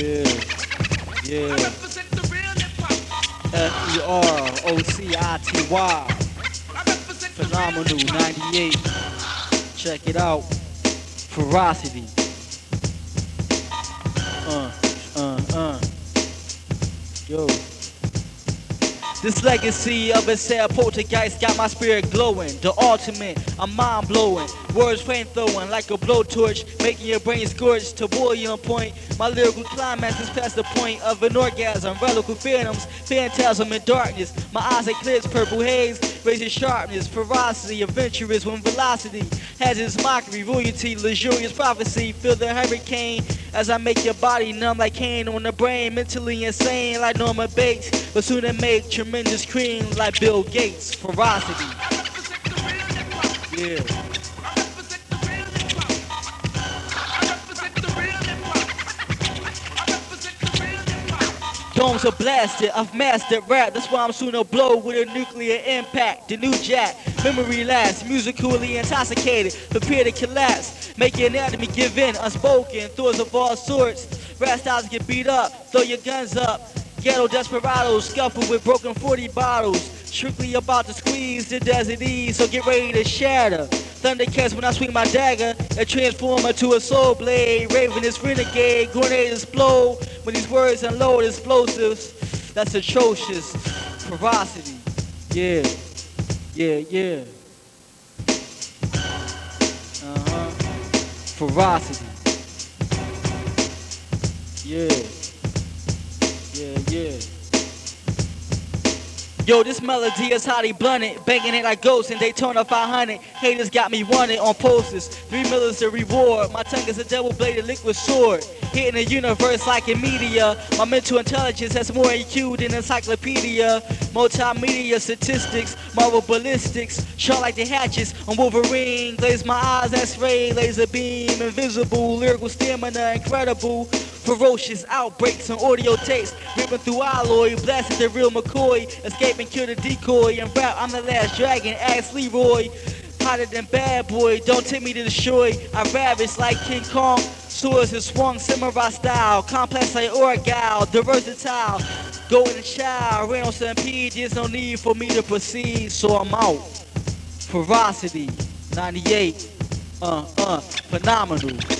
Yeah, yeah. F E R O C I T Y. Phenomenal 98. Check it out. Ferocity. Uh, uh, uh. Yo. This legacy of a sad poltergeist got my spirit glowing. The ultimate, I'm mind blowing. Words flame throwing like a blowtorch, making your brain scorch to boiling point. My lyrical climax is past the point of an orgasm. Relical phantoms, phantasm in darkness. My eyes eclipse purple haze, raising sharpness, ferocity, adventurous when velocity has its mockery, royalty, luxurious prophecy. Feel the hurricane as I make your body numb like cane on the brain, mentally insane like Norman Bates, but soon to make tremendous cream like Bill Gates. Ferocity. Yeah. Domes are blasted, I've mastered rap, that's why I'm soon to blow with a nuclear impact. The new jack, memory lasts, musically intoxicated, prepare to collapse. Make your anatomy give in, unspoken, thoughts of all sorts. Rap styles get beat up, throw your guns up. Ghetto desperados scuffle with broken 40 bottles. Strictly about to squeeze the desert ease, so get ready to shatter. Thundercats when I swing my dagger, and transform into a soul blade. Ravenous renegade, grenade explode when these words unload explosives. That's atrocious. Ferocity. Yeah. Yeah, yeah. Uh-huh. Ferocity. Yeah. Yeah, yeah. Yo, this melody is highly blunted, banging it like ghosts in Daytona 500. Haters got me wanted on posters. Three millers the reward. My tongue is a double-bladed liquid sword, hitting the universe like in media. My mental intelligence has more IQ than encyclopedia. Multimedia statistics, Marvel ballistics, sharp like the hatches on Wolverine. Glaze my eyes, X-ray, laser beam, invisible, lyrical stamina, incredible. Ferocious outbreaks on audio tapes, ripping through alloy, blasting the real McCoy, escaping, kill the decoy, and rap, I'm the last dragon, ask Leroy. Hotter than bad boy, don't take me to destroy. I ravage like King Kong, swords and swung samurai style, complex like Orgal, the versatile. Golden child, rain on stampede, there's no need for me to proceed, so I'm out. Ferocity, 98, uh, uh, phenomenal.